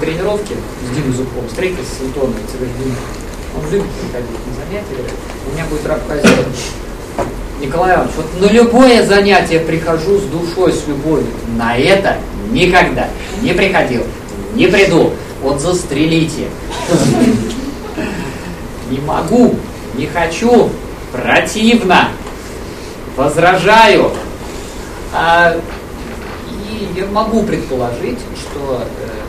тренировке с Димой Зубком, встретился с Антоном Цивильдиным. Он любит приходить на занятия, у меня будет раб хозяин. Николай Иванович, вот на любое занятие прихожу с душой, с любовью. На это никогда не приходил, не приду. Вот застрелите. Не могу, не хочу, противно, возражаю. А, и я могу предположить, что э,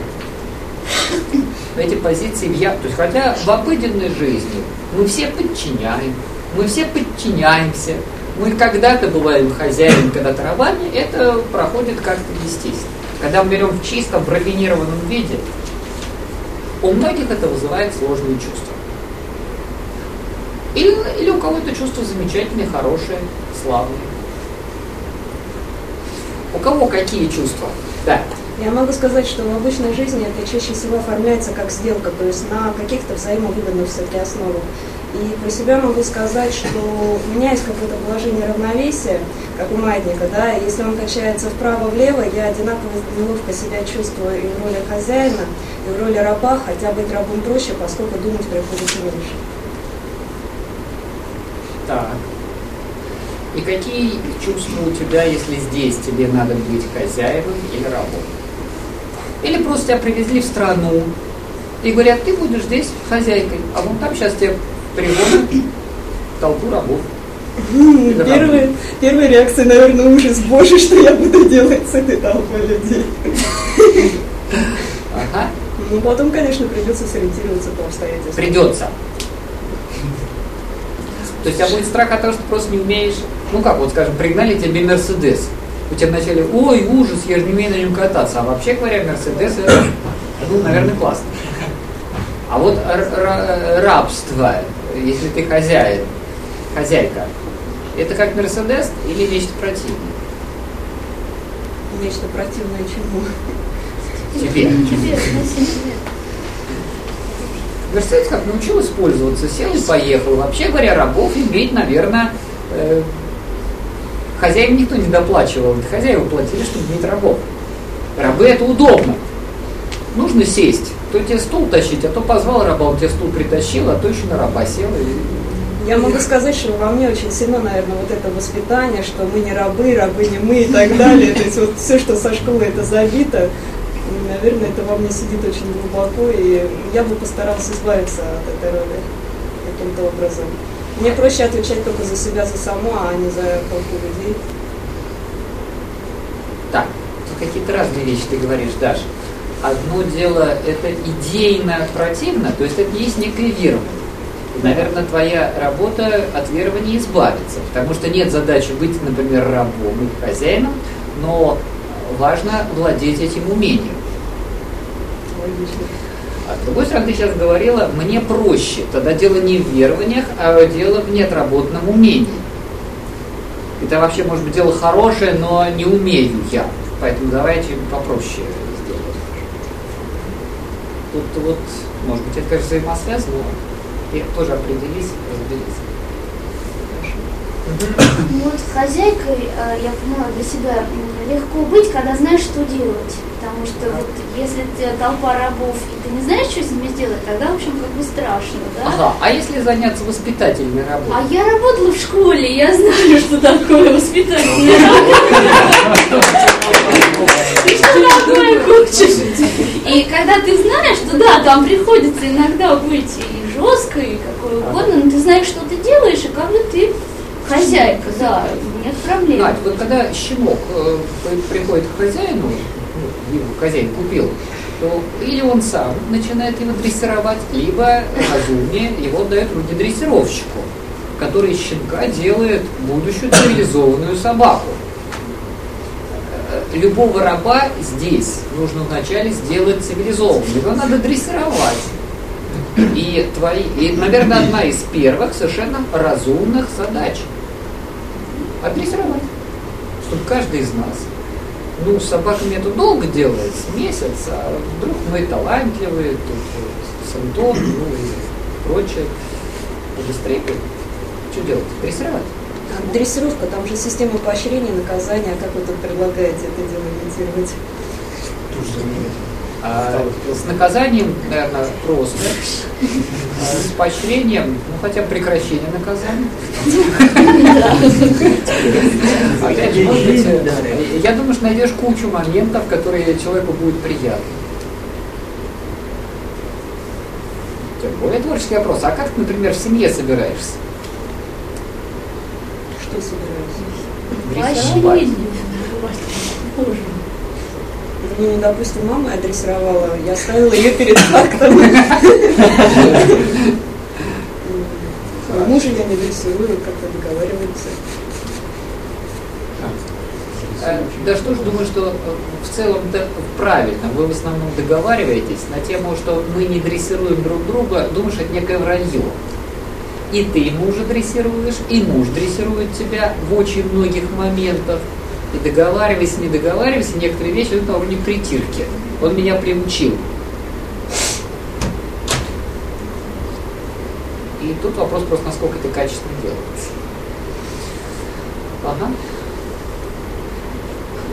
эти позиции я, то есть хотя в обыденной жизни мы все подчиняем, мы все подчиняемся, мы когда-то бываем хозяином, когда-то рабами, это проходит как-то естественно. Когда мы берем в чистом, рафинированном виде, у многих это вызывает сложные чувства. Или, или у кого-то чувства замечательные, хорошие, славные. У кого какие чувства? Да. Я могу сказать, что в обычной жизни это чаще всего оформляется как сделка, то есть на каких-то взаимовыгодных все-таки основах. И про себя могу сказать, что у меня есть какое-то положение равновесия, как у маятника, да, если он качается вправо-влево, я одинаково неловко себя чувствую и в роли хозяина, и в роли раба, хотя быть рабом проще, поскольку думать приходится меньше. Так. И какие чувства у тебя, если здесь тебе надо быть хозяином или рабом? Или просто тебя привезли в страну и говорят, ты будешь здесь хозяйкой, а вон там сейчас тебе приводят толпу рабов. Первая, первая реакция, наверное, ужас. Боже, что я буду делать с этой толпой людей. Ага. Ну, потом, конечно, придется сориентироваться по обстоятельствам. Придется. То есть у тебя будет страх от того, что ты просто не умеешь. Ну как, вот скажем, пригнали тебе Мерседес. У тебя вначале, ой, ужас, я же не умею на нем кататься. А вообще говоря, Мерседес это, ну, наверное, классно. А вот рабство, если ты хозяин, хозяйка, это как Мерседес или нечто противное? Нечто противное чему? Тебе. Мерседес как научилась пользоваться, сел и поехал. Вообще говоря, рабов иметь, наверное, э, хозяин никто не доплачивал. Хозяева платили, чтобы иметь рабов. Рабы это удобно. Нужно сесть, то тебе стул тащить, а то позвал раба, он тебе стул притащил, а то еще на раба сел. И... Я могу сказать, что во мне очень сильно, наверное, вот это воспитание, что мы не рабы, рабы не мы и так далее. То есть вот все, что со школы это забито, наверное, это во мне сидит очень глубоко, и я бы постарался избавиться от этой роли каким-то образом. Мне проще отвечать только за себя, за саму, а не за толпу людей. Так, какие-то разные вещи ты говоришь, Даша. Одно дело, это идейно противно, то есть это есть некое верование. Наверное, твоя работа от верования избавиться, потому что нет задачи быть, например, рабом или хозяином, но важно владеть этим умением. А с другой стороны, ты сейчас говорила, мне проще. Тогда дело не в верованиях, а дело в неотработанном умении. Это вообще, может быть, дело хорошее, но не умею я. Поэтому давайте попроще сделать. Тут вот, может быть, это, кажется, взаимосвязано, но и тоже определись, разберись. Вот хозяйкой, э, я понимаю, для себя легко быть, когда знаешь, что делать. Потому что вот если ты толпа рабов, ты не знаешь, что с ними сделать, тогда, в общем, как бы страшно, да? Ага, а если заняться воспитательной работой? А я работала в школе, я знаю, что такое воспитательная работа. И что такое хочешь. И когда ты знаешь, что да, там приходится иногда быть и жестко, и какое угодно, но ты знаешь, что ты делаешь, и как бы ты Хозяйка, да, нет проблем. Надь, вот когда щенок э, приходит к хозяину, ну, его хозяин купил, то или он сам начинает его дрессировать, либо разумнее его дает руки дрессировщику, который из щенка делает будущую цивилизованную собаку. любого раба здесь нужно вначале сделать цивилизованным. Его надо дрессировать. И, твои, и, наверное, одна из первых совершенно разумных задач – отдрессировать. Чтобы каждый из нас, ну, с собаками это долго делается, месяц, а вдруг мы талантливые, тут с Антон, ну и прочее, побыстрее. Что делать? Дрессировать. Дрессировка, там же система поощрения, наказания. Как вы тут предлагаете это дело имитировать? А, с наказанием, наверное, просто. А, с поощрением, ну хотя бы прекращение наказания. Опять же, может быть, я думаю, что найдешь кучу моментов, которые человеку будут приятны. Тем более творческий вопрос. А как ты, например, в семье собираешься? Что собираетесь? Дрессировать. Ну, допустим, мама адресовала, я ставила ее перед фактом. Мужа я не дрессирую, как-то договариваемся. Э, Да что ж, думаю, что э, в целом-то правильно. Вы в основном договариваетесь на тему, что мы не дрессируем друг друга, думаешь, это некое вранье. И ты мужа дрессируешь, и муж дрессирует тебя в очень многих моментах. И договариваясь, не договариваясь, некоторые вещи идут на уровне притирки. Он меня приучил. И тут вопрос просто, насколько это качественно делается. Ага.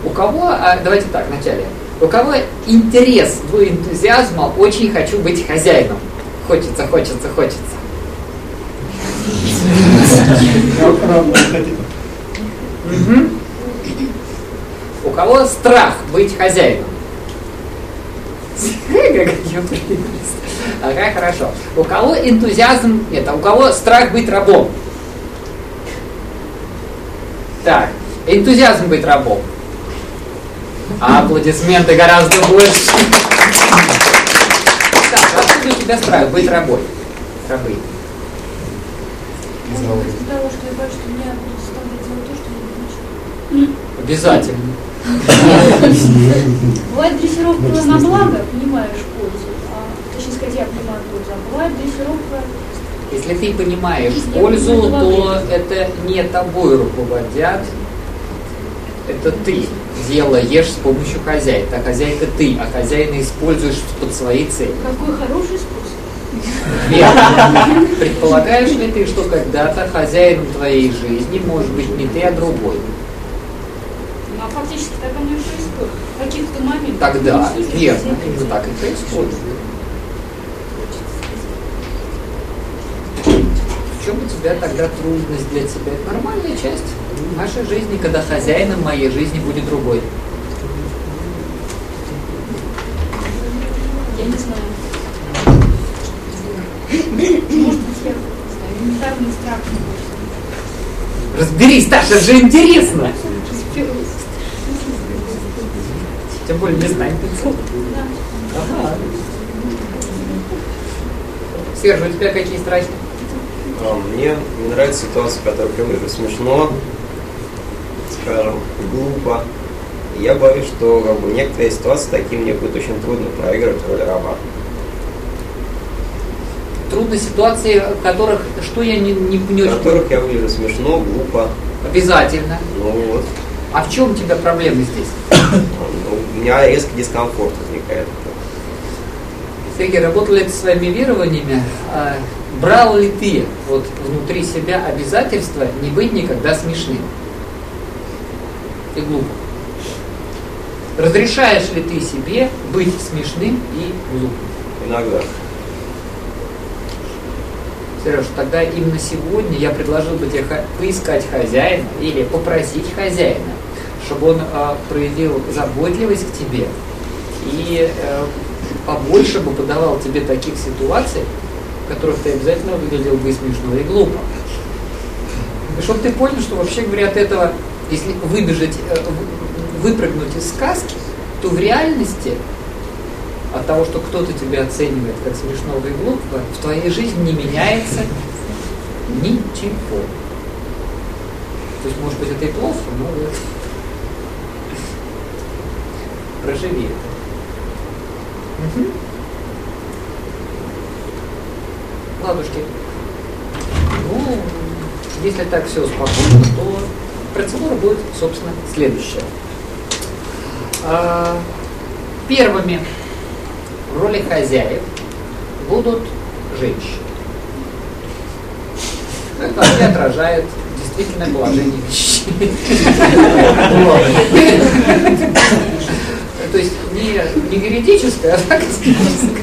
У кого, а, давайте так, вначале, у кого интерес энтузиазма, очень хочу быть хозяином. Хочется, хочется, хочется. Мгм. У кого страх быть хозяином? Ага, хорошо. У кого энтузиазм, нет, а у кого страх быть рабом? Так, энтузиазм быть рабом. А аплодисменты гораздо больше. Так, откуда у тебя страх быть рабой? Рабы. Из-за того, что я боюсь, что меня будут заставлять делать то, что я не хочу. Обязательно. Бывает дрессировка на благо, понимаешь пользу, а, точнее сказать, я понимаю пользу, а бывает дрессировка Если ты понимаешь пользу, то это не тобой руководят, это ты делаешь с помощью хозяина. А хозяйка ты, а хозяина используешь под свои цели. какой хороший способ. Верно. Предполагаешь ли ты, что когда-то хозяином твоей жизни может быть не ты, а другой? Ну, фактически так оно и происходит. Каких-то моментах. Тогда, Ну, верно, именно так и происходит. В чем у тебя тогда трудность для тебя? Это нормальная часть нашей жизни, когда хозяином моей жизни будет другой. Я не знаю. Может быть, я элементарный страх. Разберись, Таша, это же интересно! Тем более не Да. Ага. Серж, у тебя какие страхи? А, Мне не нравится ситуация, которая выгляжу смешно, скажем, глупо. Я боюсь, что как бы, некоторые ситуации такие мне будет очень трудно проигрывать роль раба. Трудные ситуации, в которых что я не, не, не В которых я выгляжу смешно, глупо. Обязательно. Ну вот, А в чем у тебя проблемы здесь? У меня резкий дискомфорт возникает. Сергей, работал ли ты своими верованиями? А, брал ли ты вот внутри себя обязательство не быть никогда смешным и глупым? Разрешаешь ли ты себе быть смешным и глупым? Иногда. Сереж, тогда именно сегодня я предложил бы тебе поискать хозяина или попросить хозяина, чтобы он э, проявил заботливость к тебе и э, побольше бы подавал тебе таких ситуаций, в которых ты обязательно выглядел бы смешно, и глупо. И чтобы ты понял, что вообще говоря от этого, если выбежать, э, выпрыгнуть из сказки, то в реальности от того, что кто-то тебя оценивает как смешного и глупого, в твоей жизни не меняется ничего. То есть, может быть, это и плохо, но. Проживи это. Мгм. Ладушки. Ну, если так все спокойно, то процедура будет, собственно, следующая. А, Первыми в роли хозяев будут женщины. Это вообще отражает действительное положение вещей. То есть не, не юридическое, а фактическое.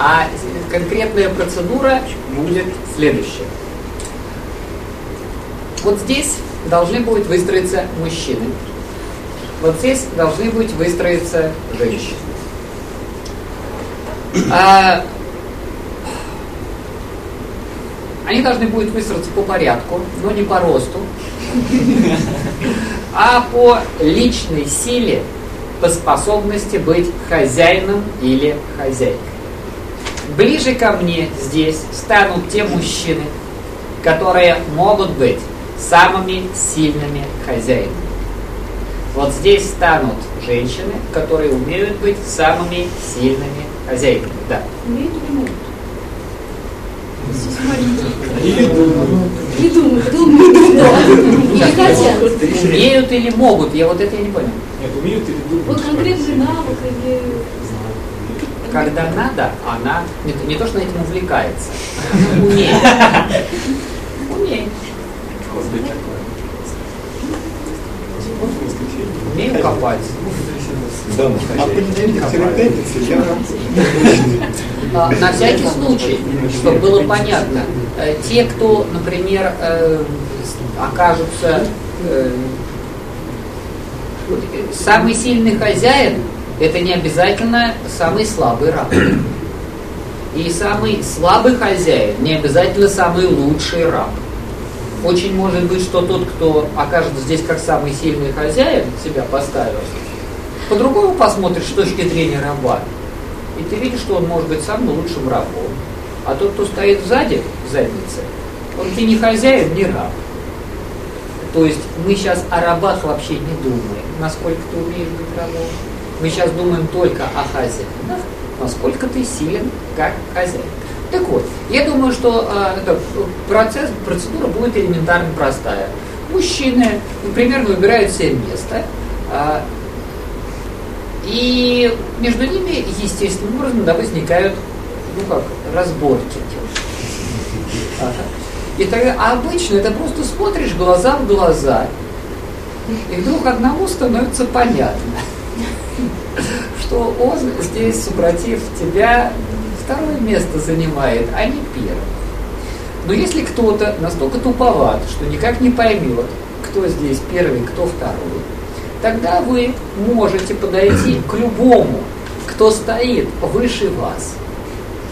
А, конкретная процедура будет следующая. Вот здесь должны будут выстроиться мужчины. Вот здесь должны быть выстроиться женщины. А, они должны будут выстроиться по порядку, но не по росту, а по личной силе, по способности быть хозяином или хозяйкой. Ближе ко мне здесь станут те мужчины, которые могут быть самыми сильными хозяинами. Вот здесь станут женщины, которые умеют быть самыми сильными хозяйками. Да. Умеют или могут? Здесь маленькие. Не думают, думают, да. Или хотят. Умеют или могут? Я вот это я не понял. Нет, умеют или думают? Вот конкретный навык или... Когда надо, она не, то- не то, что этим увлекается, она умеет. Умеет. Умею копать. На всякий случай, чтобы было понятно, э, те, кто, например, э, окажутся самый сильный хозяин, это не обязательно самый слабый раб. И самый слабый хозяин не обязательно самый лучший раб. Очень может быть, что тот, кто окажется здесь как самый сильный хозяин, себя поставил, по-другому посмотришь с точки зрения раба, и ты видишь, что он может быть самым лучшим рабом. А тот, кто стоит сзади, в заднице, он тебе не хозяин, не раб. То есть мы сейчас о рабах вообще не думаем, насколько ты умеешь быть рабом. Мы сейчас думаем только о хозяинах, насколько ты силен как хозяин. Так вот, я думаю, что э, это, процесс, процедура будет элементарно простая. Мужчины ну, примерно выбирают себе место, а, и между ними естественным образом да, возникают, ну как, разборки. Ага. И тогда, обычно это просто смотришь глаза в глаза, и вдруг одному становится понятно, что он здесь, супротив тебя, второе место занимает, а не первое. Но если кто-то настолько туповат, что никак не поймет, кто здесь первый, кто второй, тогда вы можете подойти к любому, кто стоит выше вас.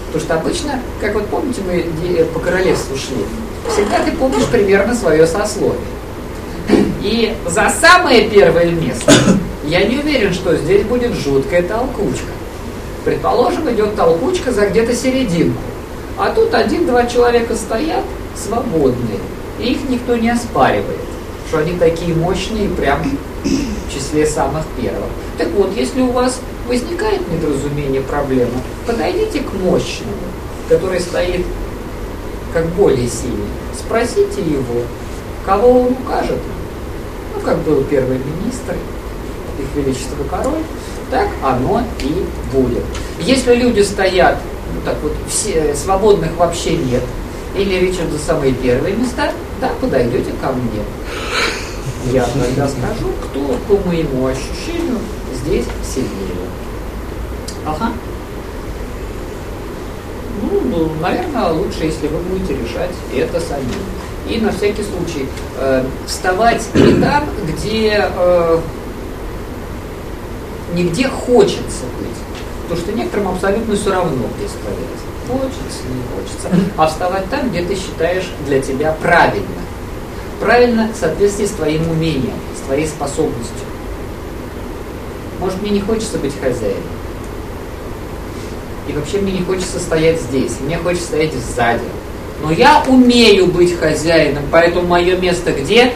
Потому что обычно, как вот помните, мы по королевству шли, всегда ты помнишь примерно свое сословие. И за самое первое место я не уверен, что здесь будет жуткая толкучка. Предположим, идет толкучка за где-то серединку. А тут один-два человека стоят свободные, и их никто не оспаривает, что они такие мощные, прям в числе самых первых. Так вот, если у вас возникает недоразумение, проблема, подойдите к мощному, который стоит как более сильный, спросите его, кого он укажет. Ну, как был первый министр, их величество король, так оно и будет. Если люди стоят, ну так вот, все, свободных вообще нет, или идет за самые первые места, да, подойдете ко мне. Я тогда скажу, кто по моему ощущению здесь сильнее. Ага. Ну, наверное, лучше, если вы будете решать это сами. И на всякий случай э, вставать не там, где э, нигде хочется быть. Потому что некоторым абсолютно все равно, где стоять. Хочется, не хочется. А вставать там, где ты считаешь для тебя правильно. Правильно в соответствии с твоим умением, с твоей способностью. Может, мне не хочется быть хозяином. И вообще мне не хочется стоять здесь, мне хочется стоять сзади. Но я умею быть хозяином, поэтому мое место где?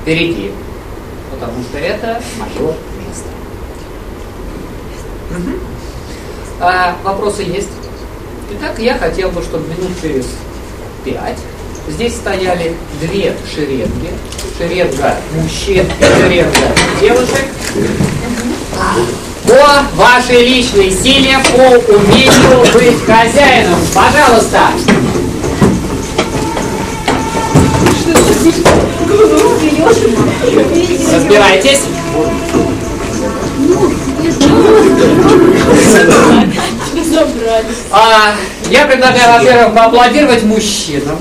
Впереди. Потому что это мое место. Угу. А, вопросы есть? Итак, я хотел бы, чтобы минут через пять здесь стояли две шеренги. Шеренга мужчин и шеренга девушек. По вашей личной силе, по умению быть хозяином. Пожалуйста. Разбирайтесь. А, я предлагаю, во-первых, поаплодировать мужчинам.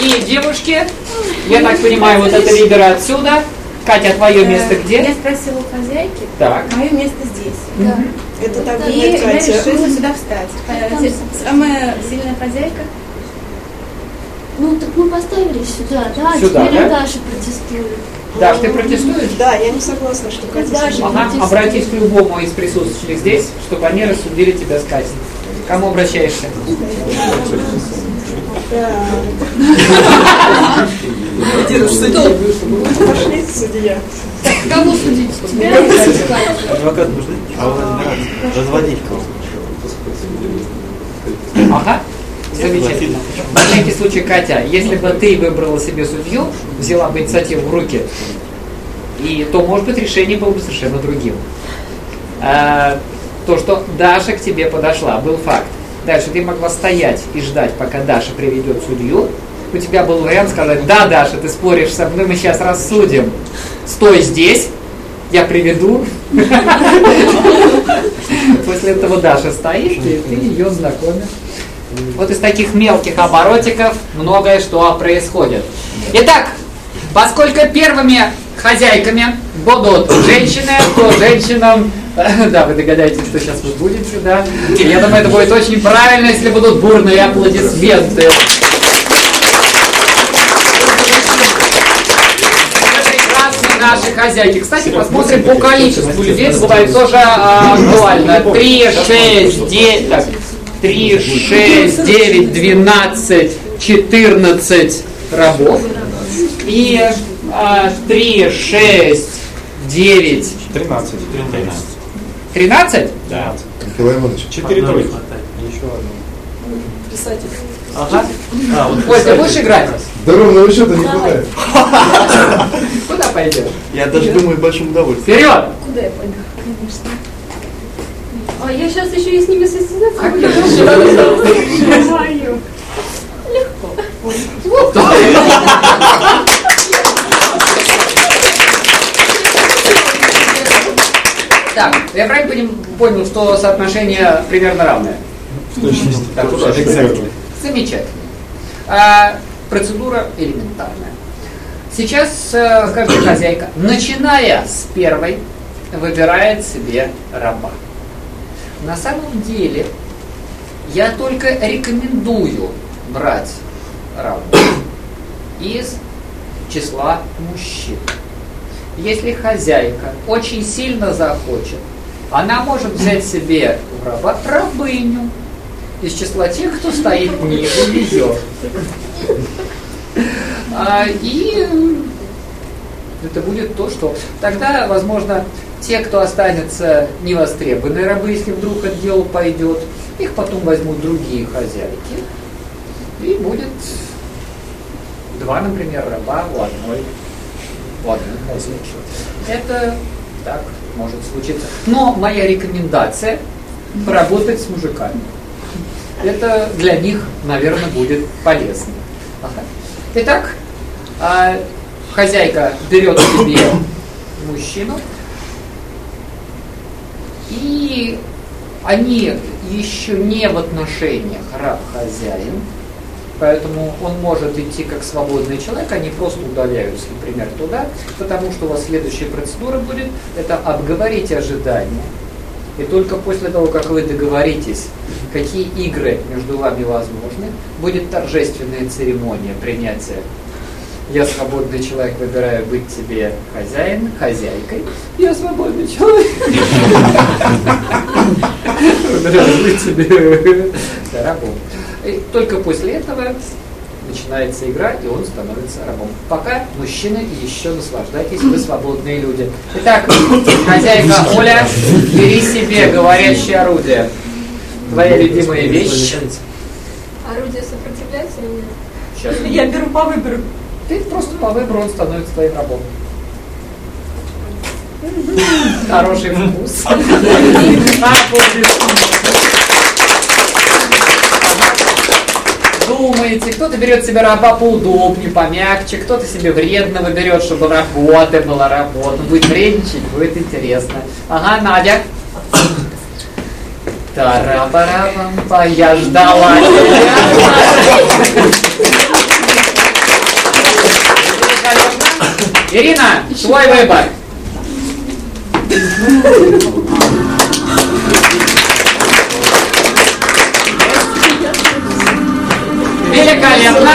И девушки, я так понимаю, вот это лидеры отсюда. Катя, твое место где? Я спросила у хозяйки. Так. Мое место здесь. Да. Это так И я Катя. решила сюда встать. Э, Самая сильная хозяйка. Ну, так мы поставили сюда, да? Сюда, Теперь да? Даша протестует. Даш, ты протестуешь? Да, я не согласна, что Катя Даже сильнее. Ага, обратись к любому из присутствующих здесь, чтобы они рассудили тебя с Катей. К Кому обращаешься? Пошли, судья. Кого судить? Тебя? Адвокат нужны? А он разбираться. Разводить кого Ага. Замечательно. На всякий случай, Катя, если бы ты выбрала себе судью, взяла бы инициативу в руки, и то, может быть, решение было бы совершенно другим. А, то, что Даша к тебе подошла, был факт. Дальше ты могла стоять и ждать, пока Даша приведет судью. У тебя был вариант сказать, да, Даша, ты споришь со мной, мы сейчас рассудим. Стой здесь, я приведу. После этого Даша стоит, и ты ее знакомишь. Вот из таких мелких оборотиков многое что происходит. Итак, поскольку первыми хозяйками будут женщины, то женщинам, да, вы догадаетесь, что сейчас вы будете, да. Я думаю, это будет очень правильно, если будут бурные аплодисменты. Хозяйки. Кстати, посмотрим по количеству людей. Бывает тоже а, актуально. 3, 6, 9, так, 3, 6, 9, 12, 14 рабов. И а, 3, 6, 9, 13. 13? Да. Николай Иванович, Четыре тройки. Ага. А, вот Ой, ты будешь играть? До ровного счета не хватает. Куда пойдешь? Я даже думаю, большим удовольствием. Вперед! Куда я пойду? Конечно. А я сейчас еще и с ними состязаться Мою. Так, я правильно понял, что соотношение примерно равное? Так, Замечательно. Процедура элементарная. Сейчас э, каждая хозяйка, начиная с первой, выбирает себе раба. На самом деле, я только рекомендую брать раба из числа мужчин. Если хозяйка очень сильно захочет, она может взять себе в раба рабыню из числа тех, кто стоит ниже ее. А, и это будет то, что тогда, возможно, те, кто останется невостребованные рабы, если вдруг отдел пойдет, их потом возьмут другие хозяйки. И будет два, например, раба у одной, хозяйки. Это так может случиться. Но моя рекомендация поработать с мужиками. Это для них, наверное, будет полезно. Итак, хозяйка берет себе мужчину, и они еще не в отношениях раб-хозяин, поэтому он может идти как свободный человек, они просто удаляются, например, туда, потому что у вас следующая процедура будет, это обговорить ожидания. И только после того, как вы договоритесь, какие игры между вами возможны, будет торжественная церемония принятия Я свободный человек, выбираю быть тебе хозяин, хозяйкой. Я свободный человек. Выбираю быть тебе рабом. И только после этого начинается игра, и он становится рабом. Пока мужчины еще наслаждайтесь, вы свободные люди. Итак, хозяйка Оля, бери себе говорящее орудие. Твоя любимая вещь. Орудие сопротивляется или нет? Сейчас. Я беру по выбору. Ты просто по выбору он становится твоим рабом. Хороший вкус. Думаете, кто-то берет себе раба поудобнее, помягче, кто-то себе вредного берет, чтобы работа была работа. Будет вредничать, будет интересно. Ага, Надя. Тарабарабам, я ждала. Ирина, свой выбор. Великолепно.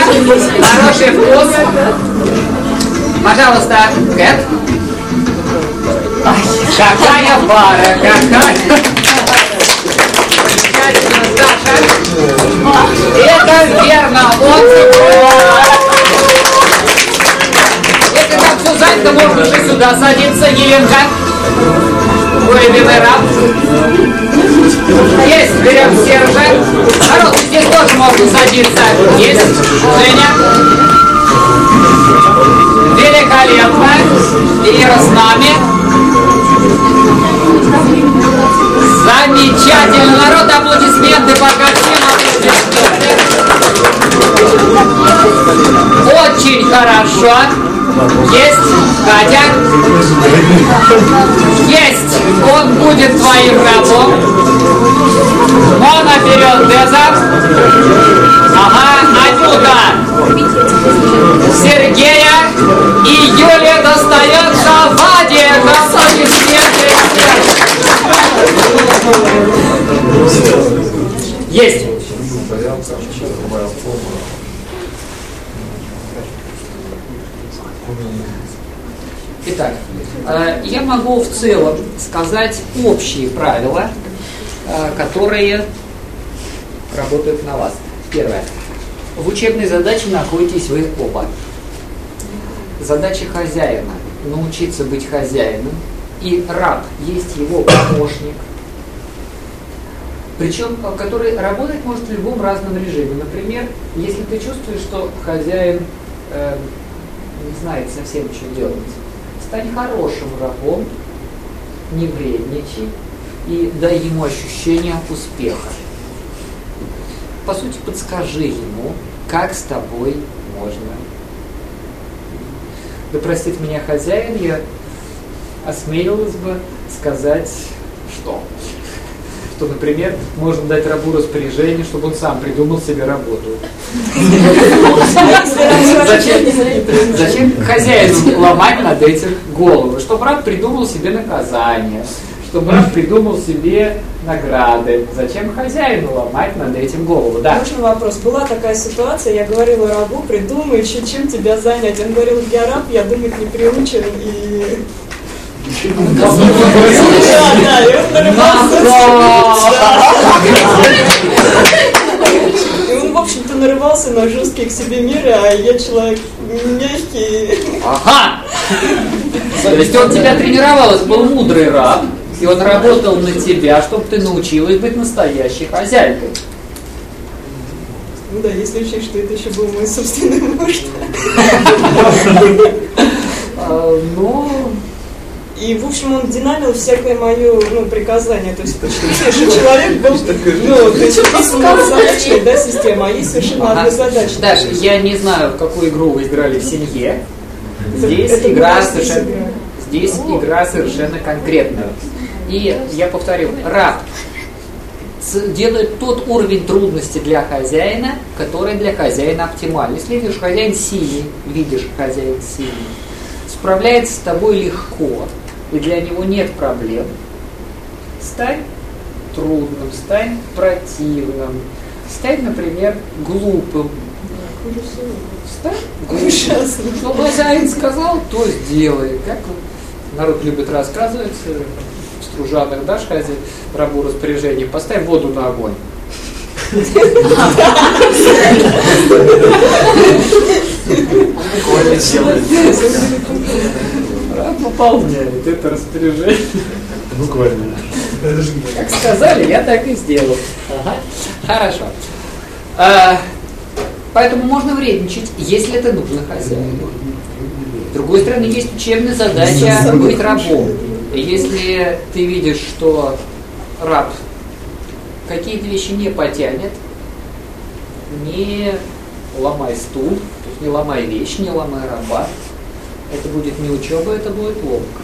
Хороший вкус. Пожалуйста, Кэт. Какая пара, какая. Это верно. Вот Если все занято, можно уже сюда садиться, Еленка. Твой любимый. Есть, берем Сержа. Народ, здесь тоже можно садиться. Есть, Женя. Великолепно. Ира с нами. Замечательно. Народ, аплодисменты пока всем. Очень хорошо. Есть, Катя? Есть. Он будет твоим рабом. Мона вперед, Деза. Ага, Анюта. Сергея и Юлия достается Ваде. Аплодисменты. Есть. Итак, э, я могу в целом сказать общие правила, э, которые работают на вас. Первое. В учебной задаче находитесь вы оба. Задача хозяина – научиться быть хозяином, и раб есть его помощник, причем который работать может в любом разном режиме. Например, если ты чувствуешь, что хозяин э, не знает совсем, что делать, стань хорошим рабом, не вредничай и дай ему ощущение успеха. По сути, подскажи ему, как с тобой можно. Да простит меня хозяин, я осмелилась бы сказать, что? Что, например, можно дать рабу распоряжение, чтобы он сам придумал себе работу. Зачем, зачем хозяину ломать над этим голову? Чтобы раб придумал себе наказание, чтобы раб придумал себе награды. Зачем хозяину ломать над этим голову? Да. Можно вопрос? Была такая ситуация, я говорила рабу, придумай чем тебя занять. Он говорил, я раб, я думать не приучен и... Он. И он, в общем-то, нарывался на жесткие к себе меры, а я человек мягкий. Ага! То есть он тебя тренировал, это был мудрый раб, и он работал на тебя, чтобы ты научилась быть настоящей хозяйкой. Ну да, если учесть, что это еще был мой собственный муж. А, Ну, И, в общем, он динамил всякое мое ну, приказание. То есть впечатление, что человек был, ну, ты что задачей, да, система, а есть совершенно Ага. однозадачная. Даша, я не знаю, в какую игру вы играли в семье. Здесь Это игра здесь совершенно, игра. здесь игра совершенно конкретная. И я повторю, раб делает тот уровень трудности для хозяина, который для хозяина оптимальный. Если видишь, хозяин синий, видишь, хозяин синий, справляется с тобой легко, и для него нет проблем, стань трудным, стань противным, стань, например, глупым. Ставь. Ужасно. Что хозяин сказал, то сделай. Как народ любит рассказывать, э, в стружанах дашь хозяин рабу распоряжение, поставь воду на огонь. Раб выполняет это распоряжение. Буквально. Как сказали, я так и сделал. Ага. Хорошо. А, поэтому можно вредничать, если это нужно хозяину. С другой стороны, есть учебная задача быть рабом. Если ты видишь, что раб какие-то вещи не потянет, не ломай стул, не ломай вещь, не ломай раба. Это будет не учеба, это будет ломка.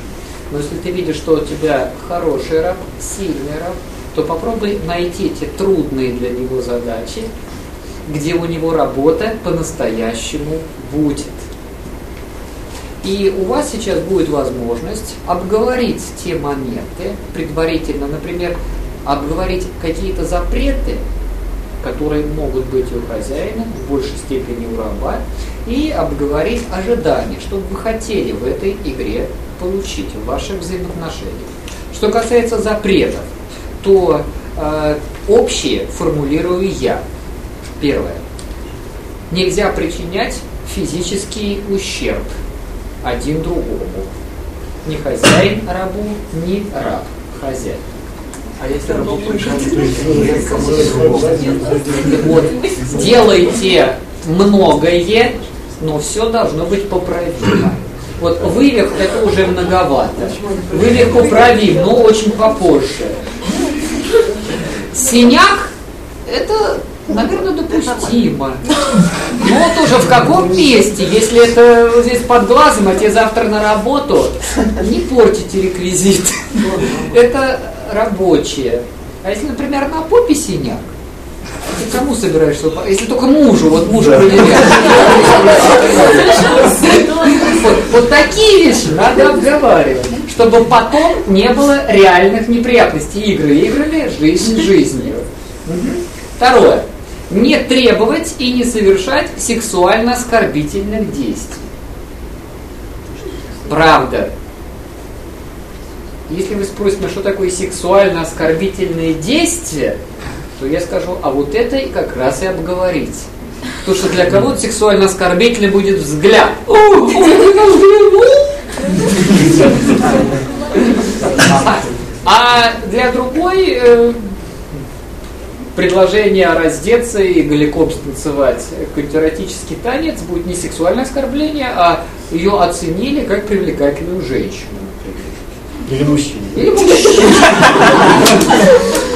Но если ты видишь, что у тебя хороший раб, сильный раб, то попробуй найти те трудные для него задачи, где у него работа по-настоящему будет. И у вас сейчас будет возможность обговорить те моменты предварительно, например, обговорить какие-то запреты, которые могут быть у хозяина, в большей степени у раба, и обговорить ожидания, что вы хотели в этой игре получить в ваших взаимоотношениях. Что касается запретов, то э, общие формулирую я. Первое. Нельзя причинять физический ущерб один другому. Ни хозяин рабу, ни раб хозяин. А если рабу Вот, делайте многое, но все должно быть поправимо. Вот вывих это уже многовато. Вывих поправим, но очень попозже. Синяк это, наверное, допустимо. Но тоже в каком месте, если это вот здесь под глазом, а тебе завтра на работу, не портите реквизит. Это рабочее. А если, например, на попе синяк, ты кому собираешься? Если только мужу, вот мужа вот, вот такие вещи надо обговаривать, чтобы потом не было реальных неприятностей. Игры играми, жизнь жизнью. Второе. Не требовать и не совершать сексуально оскорбительных действий. Правда. Если вы спросите, что такое сексуально оскорбительные действия, то я скажу, а вот это и как раз и обговорить. Потому что для кого-то сексуально оскорбительный будет взгляд. А для другой э, предложение раздеться и голиком станцевать какой-то эротический танец будет не сексуальное оскорбление, а ее оценили как привлекательную женщину. Или мужчину. Или мужчину.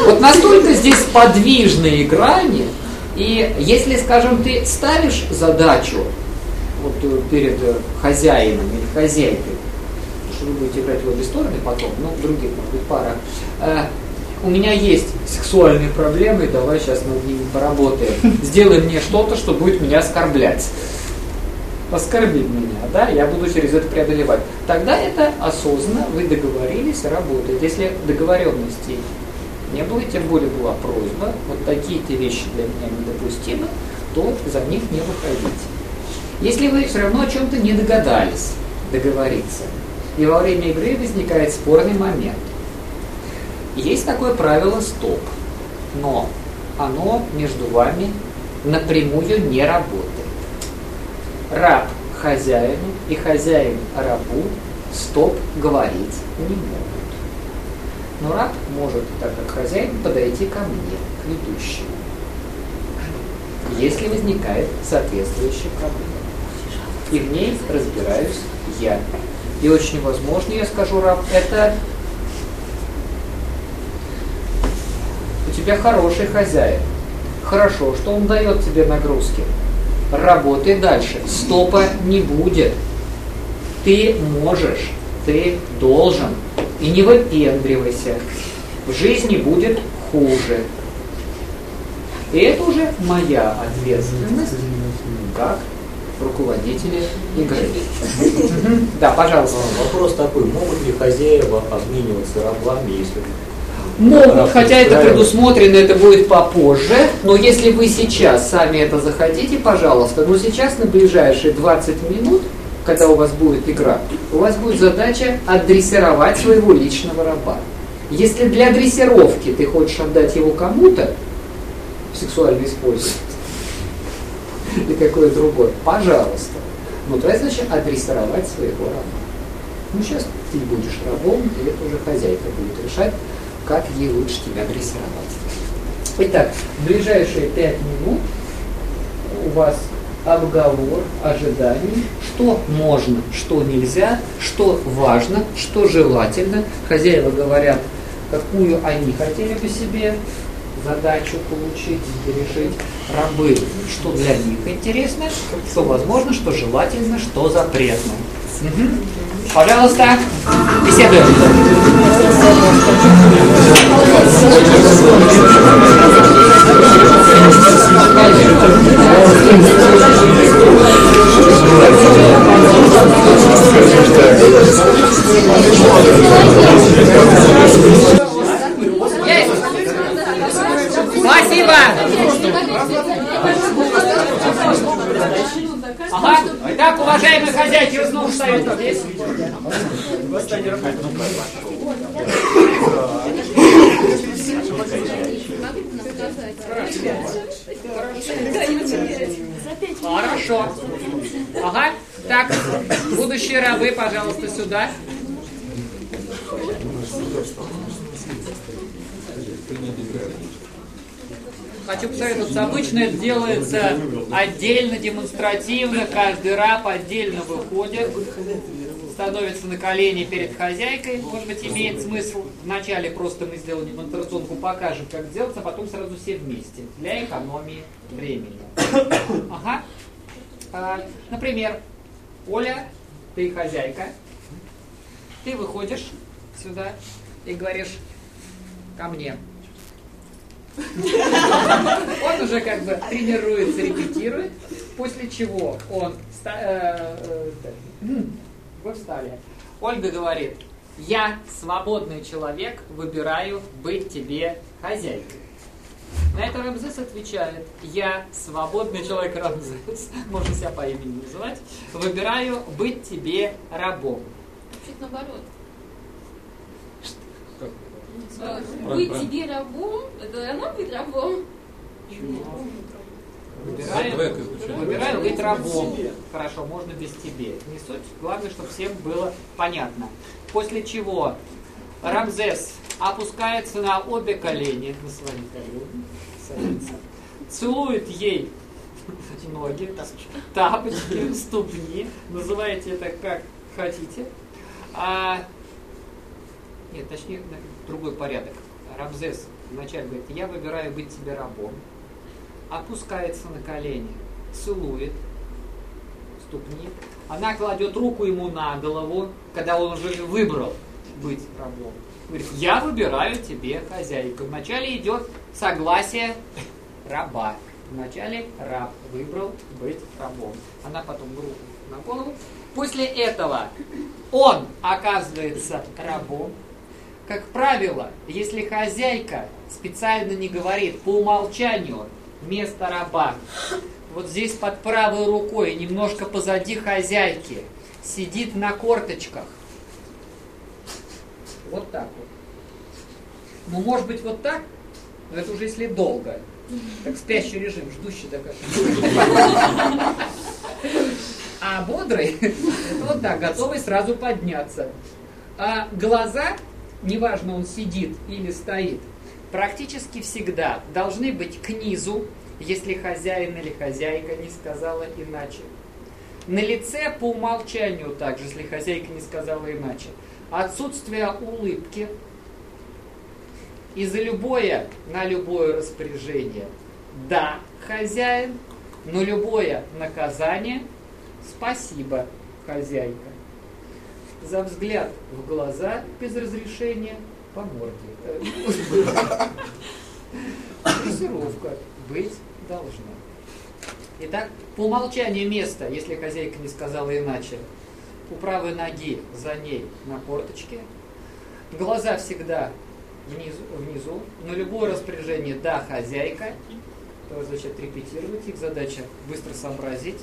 Вот настолько здесь подвижные грани, и если, скажем, ты ставишь задачу вот э, перед э, хозяином или хозяйкой, что вы будете играть в обе стороны потом, ну, других, может быть, пара, э, у меня есть сексуальные проблемы, давай сейчас над ними поработаем. Сделай мне что-то, что будет меня оскорблять. Оскорби меня, да, я буду через это преодолевать. Тогда это осознанно, вы договорились, работает. Если договоренностей не было, тем более была просьба, вот такие-то вещи для меня недопустимы, то за них не выходить. Если вы все равно о чем-то не догадались договориться, и во время игры возникает спорный момент, есть такое правило стоп, но оно между вами напрямую не работает. Раб хозяину и хозяин рабу стоп говорить не могут. Но раб может, так как хозяин, подойти ко мне, к ведущему, если возникает соответствующая проблема. И в ней разбираюсь я. И очень возможно, я скажу, раб, это у тебя хороший хозяин. Хорошо, что он дает тебе нагрузки. Работай дальше. Стопа не будет. Ты можешь, ты должен. И не выпендривайся. В жизни будет хуже. И это уже моя ответственность как руководителя игры. Да, пожалуйста. Вопрос такой, могут ли хозяева обмениваться рабами, если Могут, хотя это предусмотрено, это будет попозже, но если вы сейчас сами это захотите, пожалуйста, но сейчас на ближайшие 20 минут, когда у вас будет игра, у вас будет задача отдрессировать своего личного раба. Если для дрессировки ты хочешь отдать его кому-то в сексуальное использование или какое-то другое, пожалуйста. Но твоя задача отдрессировать своего раба. Ну, сейчас ты будешь рабом, и это уже хозяйка будет решать, как ей лучше тебя дрессировать. Итак, в ближайшие пять минут у вас обговор ожиданий, что можно, что нельзя, что важно, что желательно. Хозяева говорят, какую они хотели бы себе задачу получить решить. Рабы, что для них интересно, что возможно, что желательно, что запретно. Угу. Пожалуйста, беседуем. Спасибо. Ага. Так, уважаемые хозяйки, вы снова встаете здесь. Хорошо. Ага. Так, будущие рабы, пожалуйста, сюда. Хочу посоветоваться, обычно это делается отдельно, демонстративно, каждый раб отдельно выходит, становится на колени перед хозяйкой, может быть, имеет смысл. Вначале просто мы сделаем демонстрационку, покажем, как сделать, а потом сразу все вместе, для экономии времени. Ага. А, например, Оля, ты хозяйка, ты выходишь сюда и говоришь ко мне. Он уже как бы тренируется, репетирует, после чего он... Э, э, вы встали. Ольга говорит, я, свободный человек, выбираю быть тебе хозяйкой. На это Рамзес отвечает, я, свободный человек Рамзес, можно себя по имени называть, выбираю быть тебе рабом. Чуть наоборот. Быть тебе рабом, это она быть рабом. Выбираю, выбираю быть рабом. Хорошо, можно без тебе. Не суть. Главное, чтобы всем было понятно. После чего Рамзес опускается на обе колени, на свои колени, садится, целует ей ноги, тапочки, ступни, называйте это как хотите. А, нет, точнее, другой порядок. Рамзес вначале говорит, я выбираю быть тебе рабом, опускается на колени, целует ступни, она кладет руку ему на голову, когда он уже выбрал быть рабом. Говорит, я выбираю тебе хозяйку. Вначале идет согласие раба. Вначале раб выбрал быть рабом. Она потом руку на голову. После этого он оказывается рабом. Как правило, если хозяйка специально не говорит по умолчанию вместо раба, вот здесь под правой рукой, немножко позади хозяйки, сидит на корточках. Вот так вот. Ну, может быть, вот так, но это уже если долго. Как спящий режим, ждущий такой. А бодрый, вот так, готовый сразу подняться. А глаза, неважно, он сидит или стоит, практически всегда должны быть к низу, если хозяин или хозяйка не сказала иначе. На лице по умолчанию также, если хозяйка не сказала иначе. Отсутствие улыбки и за любое на любое распоряжение да, хозяин, но любое наказание спасибо, хозяйка. За взгляд в глаза без разрешения по морде. Дрессировка быть должна. Итак, по умолчанию место, если хозяйка не сказала иначе, у правой ноги за ней на корточке. Глаза всегда внизу, внизу. На любое распоряжение «да, хозяйка». То значит репетировать их задача быстро сообразить.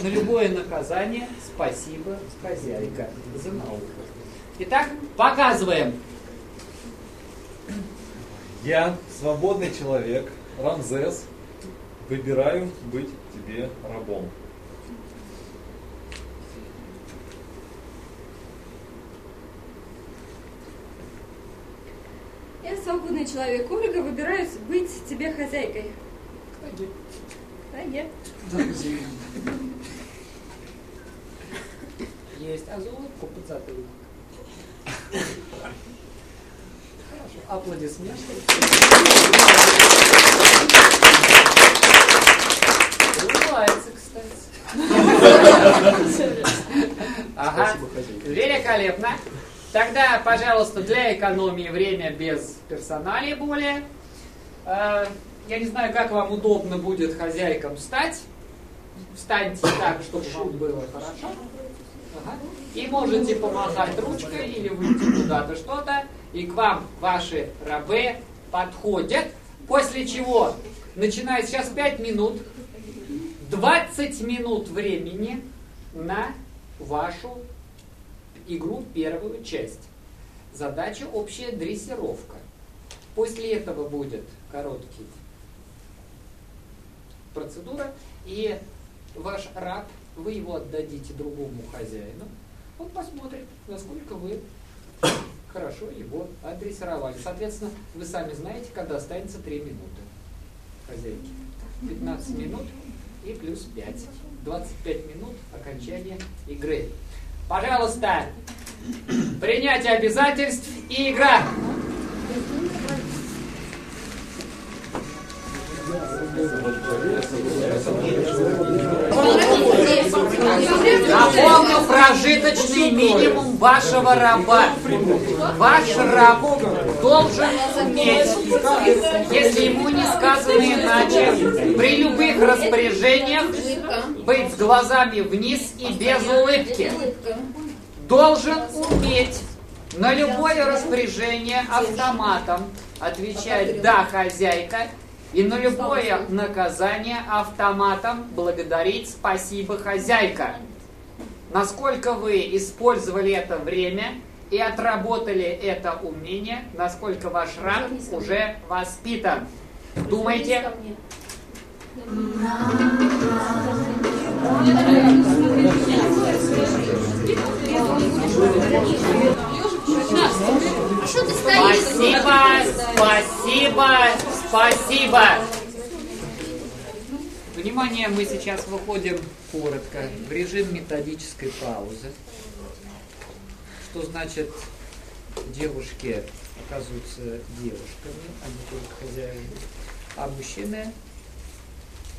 На любое наказание спасибо, хозяйка, за науку. Итак, показываем. Я, свободный человек, Рамзес, выбираю быть тебе рабом. Я свободный человек, Ольга, выбираю быть тебе хозяйкой. Кстати. Есть. А за улыбку подзатыльник. Хорошо. Аплодисменты. Улыбается, кстати. Ага. Великолепно. Тогда, пожалуйста, для экономии время без персоналии более. Э, Я не знаю, как вам удобно будет хозяйкам встать. Встаньте так, чтобы вам было хорошо. И можете помахать ручкой или выйти куда-то что-то. И к вам ваши рабы подходят. После чего, начиная сейчас 5 минут, 20 минут времени на вашу игру первую часть. Задача общая дрессировка. После этого будет короткий процедура, и ваш раб, вы его отдадите другому хозяину, он посмотрит, насколько вы хорошо его адрессировали. Соответственно, вы сами знаете, когда останется 3 минуты хозяйки. 15 минут и плюс 5. 25 минут окончания игры. Пожалуйста, принятие обязательств и игра. Напомню прожиточный минимум вашего раба. Ваш раб должен уметь, если ему не сказано иначе, при любых распоряжениях быть с глазами вниз и без улыбки. Должен уметь на любое распоряжение автоматом отвечать «да, хозяйка», и на любое наказание автоматом благодарить «спасибо, хозяйка». Насколько вы использовали это время и отработали это умение, насколько ваш раб уже воспитан. Думайте. Спасибо, спасибо, спасибо. Внимание, мы сейчас выходим коротко в режим методической паузы. Что значит девушки оказываются девушками, а не только хозяевами. А мужчины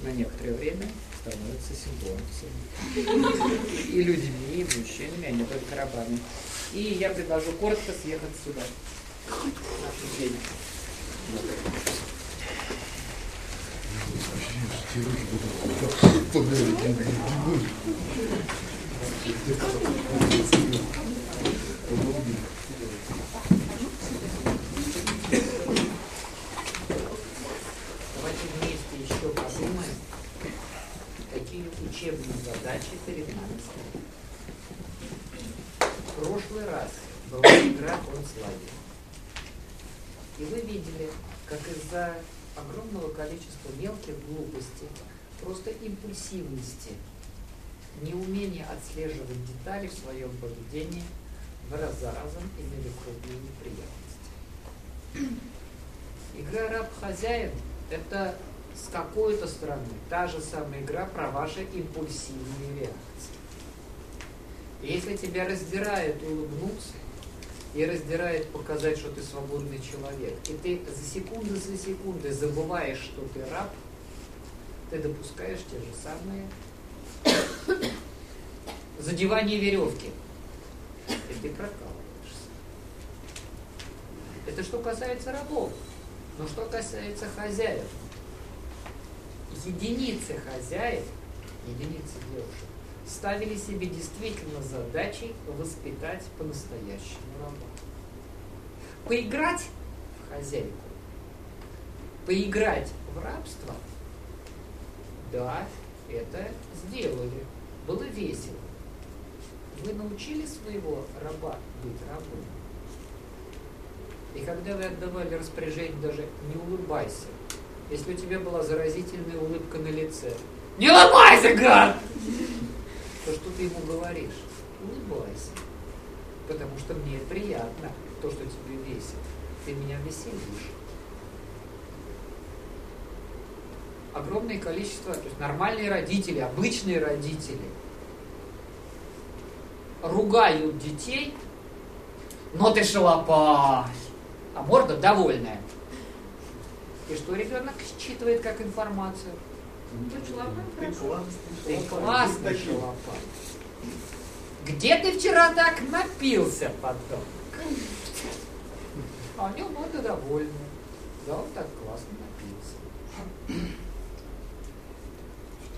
на некоторое время становятся симптомцами. И людьми, и мужчинами, а не только рабами. И я предложу коротко съехать сюда. Нашу день. Давайте вместе еще подумаем, какие учебные задачи перед нами стоят. В прошлый раз была игра концлагерь. И вы видели, как из-за огромного количества мелких глупостей, просто импульсивности, неумения отслеживать детали в своем поведении, вы раз за разом имели крупные неприятности. Игра раб-хозяин – это с какой-то стороны та же самая игра про ваши импульсивные реакции. Если тебя раздирает улыбнуться, и раздирает показать, что ты свободный человек, и ты за секунды за секундой забываешь, что ты раб, ты допускаешь те же самые задевания веревки. И ты прокалываешься. Это что касается рабов. Но что касается хозяев, единицы хозяев, единицы девушек, ставили себе действительно задачей воспитать по-настоящему раба. Поиграть хозяйку. Поиграть в рабство, да, это сделали. Было весело. Вы научили своего раба быть рабом. И когда вы отдавали распоряжение, даже не улыбайся. Если у тебя была заразительная улыбка на лице, не улыбайся, гад! Ты ему говоришь? Улыбайся. Потому что мне приятно то, что тебе весело. Ты меня веселишь. Огромное количество, то есть нормальные родители, обычные родители ругают детей, но ты шалопай, а морда довольная. И что ребенок считывает как информацию? Ты классный Ты классный. Где ты вчера так напился, потом? А у него морда довольная. Да, он так классно напился.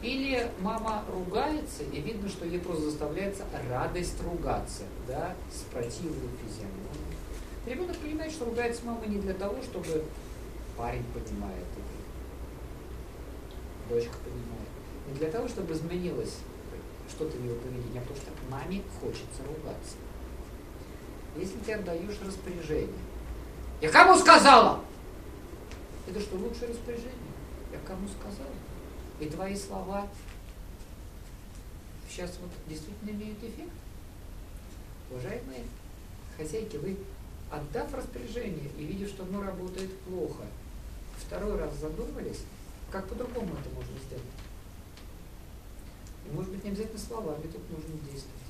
Или мама ругается, и видно, что ей просто заставляется радость ругаться, да, с противной физиономией. Ребенок понимает, что ругается мама не для того, чтобы парень понимает или дочка понимает, не для того, чтобы изменилось что-то в его поведении, а потому что маме хочется ругаться. Если ты отдаешь распоряжение, я кому сказала? Это что, лучшее распоряжение? Я кому сказала? И твои слова сейчас вот действительно имеют эффект? Уважаемые хозяйки, вы, отдав распоряжение и видя, что оно работает плохо, второй раз задумались, как по-другому это можно сделать? Может быть не обязательно словами тут нужно действовать.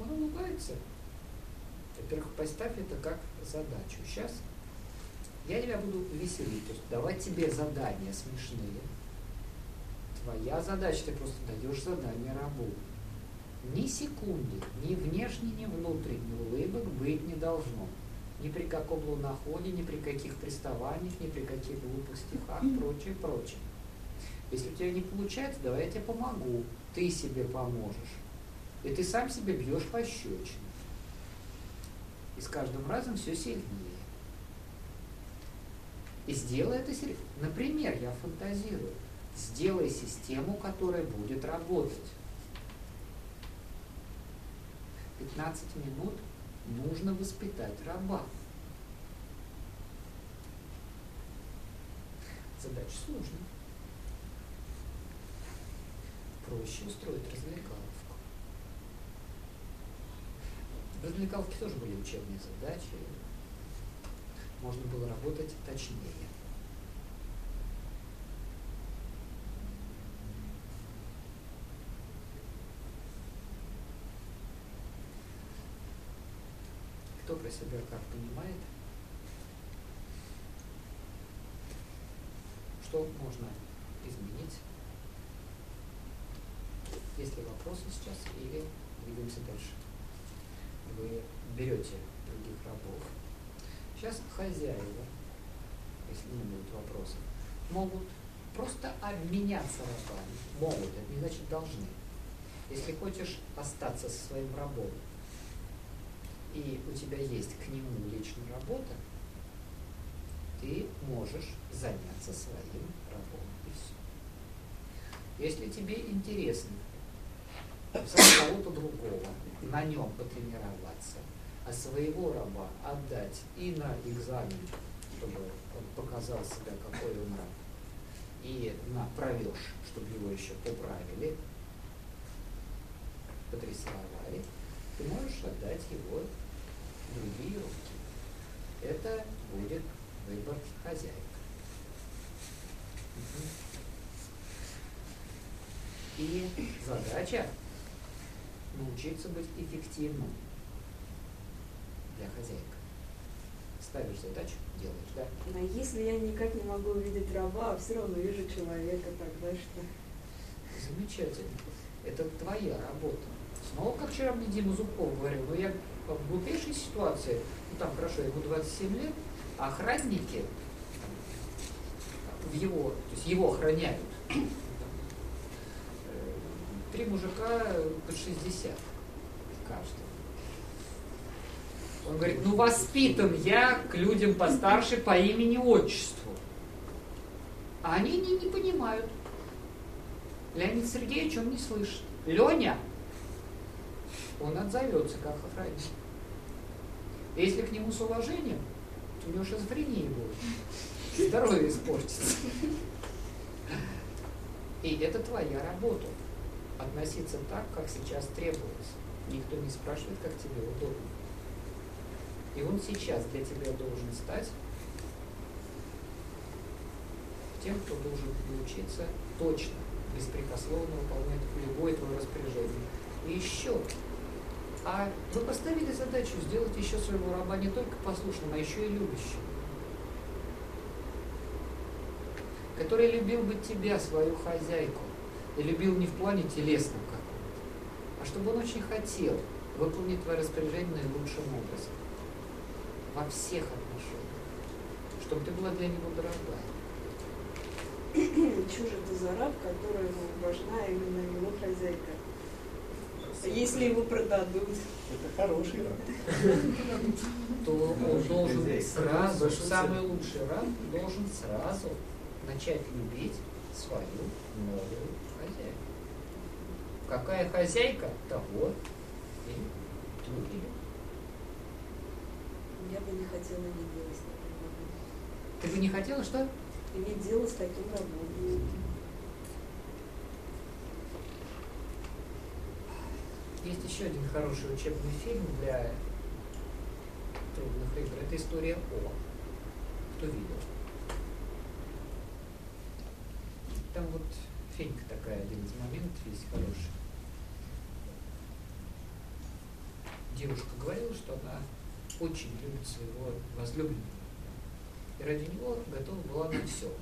Он улыбается. Во-первых, поставь это как задачу. Сейчас я тебя буду веселить, то есть давать тебе задания смешные. Твоя задача, ты просто даешь задание рабу. Ни секунды, ни внешне, ни внутренне улыбок быть не должно. Ни при каком луноходе, ни при каких приставаниях, ни при каких глупых стихах, прочее, прочее. Если у тебя не получается, давай я тебе помогу. Ты себе поможешь. И ты сам себе бьешь пощечину. И с каждым разом все сильнее. И сделай это серьезно. Например, я фантазирую. Сделай систему, которая будет работать. 15 минут нужно воспитать раба. Задача сложная. Проще устроить развлекаловку. В развлекаловке тоже были учебные задачи. Можно было работать точнее. Кто про себя как понимает? Что можно изменить? Есть ли вопросы сейчас или двигаемся дальше? Вы берете других рабов. Сейчас хозяева, если не будет вопросов, могут просто обменяться рабами. Могут, это не значит должны. Если хочешь остаться со своим рабом, и у тебя есть к нему личная работа, ты можешь заняться своим рабом. И все. Если тебе интересно взять кого-то другого, на нем потренироваться, а своего раба отдать и на экзамен, чтобы он показал себя, какой он раб, и на провешь, чтобы его еще поправили, подрессировали, ты можешь отдать его другие руки. Это будет выбор хозяек. И задача научиться быть эффективным для хозяек. Ставишь задачу, делаешь, да? Но если я никак не могу увидеть раба, а все равно вижу человека, тогда что? Замечательно. Это твоя работа. Снова, как вчера мне Дима Зубков говорил, ну я в глупейшей ситуации, ну там хорошо, ему 27 лет, а охранники в его, то есть его охраняют. Три мужика под 60 каждый. Он говорит, ну воспитан я к людям постарше по имени-отчеству. А они не, не понимают. Леонид Сергеевич он не слышит. Леня, он отзовется, как охранник. Если к нему с уважением, то у него шизофрения будет. Здоровье испортится. И это твоя работа. Относиться так, как сейчас требуется. Никто не спрашивает, как тебе удобно. И он сейчас для тебя должен стать тем, кто должен научиться точно, беспрекословно выполнять любое твое распоряжение. И еще, а вы поставили задачу сделать еще своего раба не только послушным, а еще и любящим. Который любил бы тебя, свою хозяйку, и любил не в плане телесном каком-то, а чтобы он очень хотел выполнить твое распоряжение наилучшим образом. Во всех отношениях. Чтобы ты была для него дорогая. Чужий ты за раб, которому важна именно его хозяйка. Если его продадут. Это хороший раб. То он должен сразу, самый лучший раб должен сразу начать любить свою новую хозяйку. Какая хозяйка, того и любили. Я бы не хотела иметь дело с таким рабом. Ты бы не хотела, что? Иметь дело с таким рабом. Есть еще один хороший учебный фильм для трудных игр. Это история О. Кто видел? Там вот Фенька такая, один из моментов есть хороший. Девушка говорила, что она очень любит своего возлюбленного. И ради него готова была на все.